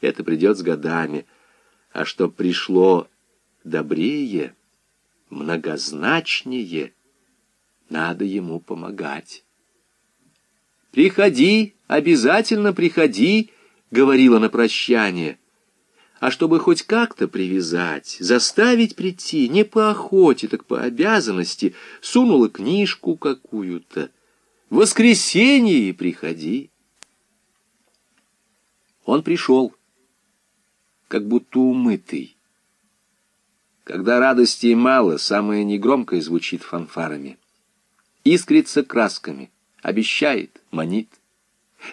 это придет с годами. А что пришло добрее, многозначнее, надо ему помогать. «Приходи, обязательно приходи», — говорила на прощание. А чтобы хоть как-то привязать, заставить прийти, не по охоте, так по обязанности, сунула книжку какую-то. В воскресенье приходи. Он пришел, как будто умытый. Когда радости мало, самое негромкое звучит фанфарами. Искрится красками, обещает, манит.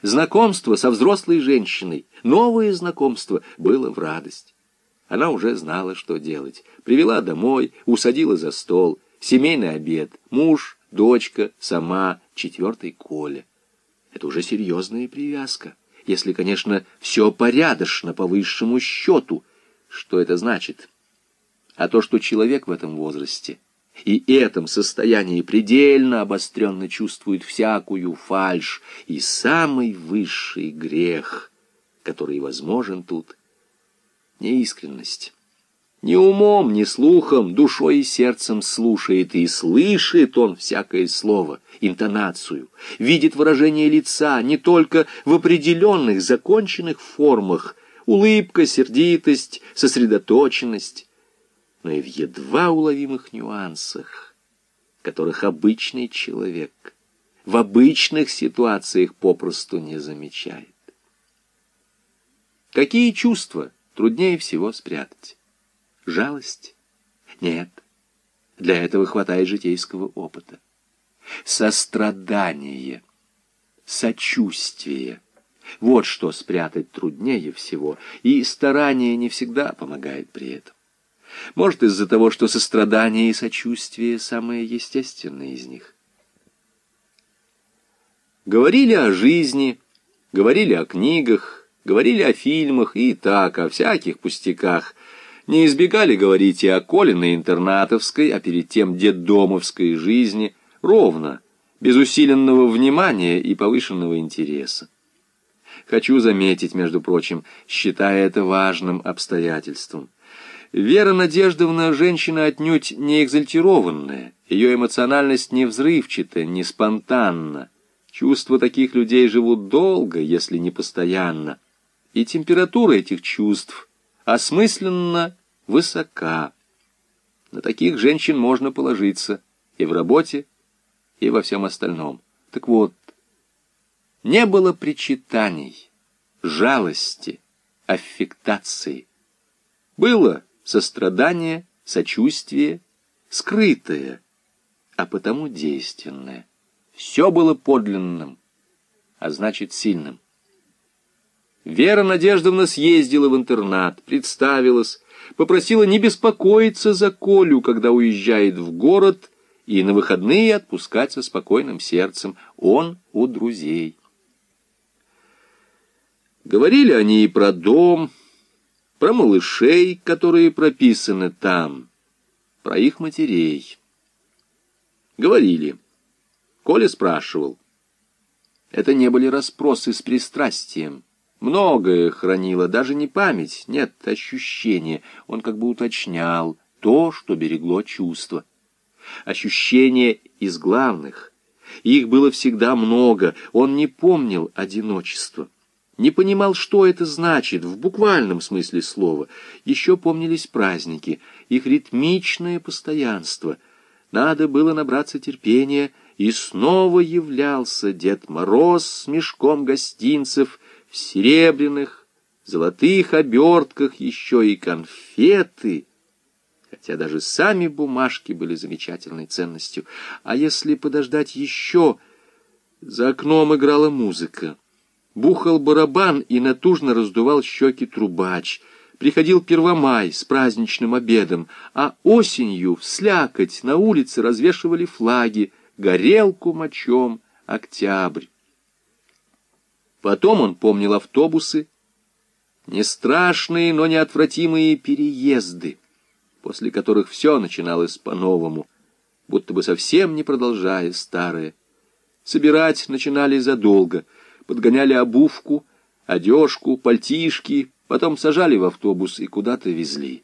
Знакомство со взрослой женщиной, новое знакомство, было в радость. Она уже знала, что делать. Привела домой, усадила за стол. Семейный обед. Муж, дочка, сама, четвертый Коля. Это уже серьезная привязка. Если, конечно, все порядочно по высшему счету. Что это значит? А то, что человек в этом возрасте и этом состоянии предельно обостренно чувствует всякую фальшь и самый высший грех, который возможен тут, неискренность. Ни умом, ни слухом, душой и сердцем слушает и слышит он всякое слово, интонацию, видит выражение лица не только в определенных законченных формах, улыбка, сердитость, сосредоточенность, но и в едва уловимых нюансах, которых обычный человек в обычных ситуациях попросту не замечает. Какие чувства труднее всего спрятать? Жалость? Нет. Для этого хватает житейского опыта. Сострадание, сочувствие. Вот что спрятать труднее всего, и старание не всегда помогает при этом. Может, из-за того, что сострадание и сочувствие самые естественные из них. Говорили о жизни, говорили о книгах, говорили о фильмах и так, о всяких пустяках. Не избегали говорить и о Колиной интернатовской, а перед тем детдомовской жизни, ровно, без усиленного внимания и повышенного интереса. Хочу заметить, между прочим, считая это важным обстоятельством – Вера Надеждовна женщина отнюдь не экзальтированная, ее эмоциональность не взрывчата, не спонтанна. Чувства таких людей живут долго, если не постоянно, и температура этих чувств осмысленно высока. На таких женщин можно положиться и в работе, и во всем остальном. Так вот, не было причитаний, жалости, аффектации. Было сострадание, сочувствие, скрытое, а потому действенное. Все было подлинным, а значит сильным. Вера Надеждовна съездила в интернат, представилась, попросила не беспокоиться за Колю, когда уезжает в город, и на выходные отпускать со спокойным сердцем. Он у друзей. Говорили они и про дом, про малышей, которые прописаны там, про их матерей. Говорили. Коля спрашивал. Это не были расспросы с пристрастием. Многое хранило, даже не память, нет, ощущение. Он как бы уточнял то, что берегло чувство. Ощущение из главных. Их было всегда много, он не помнил одиночества не понимал, что это значит в буквальном смысле слова. Еще помнились праздники, их ритмичное постоянство. Надо было набраться терпения, и снова являлся Дед Мороз с мешком гостинцев в серебряных, золотых обертках, еще и конфеты, хотя даже сами бумажки были замечательной ценностью. А если подождать еще, за окном играла музыка. Бухал барабан и натужно раздувал щеки трубач. Приходил Первомай с праздничным обедом, а осенью в слякоть на улице развешивали флаги, горелку мочом, октябрь. Потом он помнил автобусы, не страшные, но неотвратимые переезды, после которых все начиналось по-новому, будто бы совсем не продолжая старое. Собирать начинали задолго — подгоняли обувку, одежку, пальтишки, Потом сажали в автобус и куда-то везли.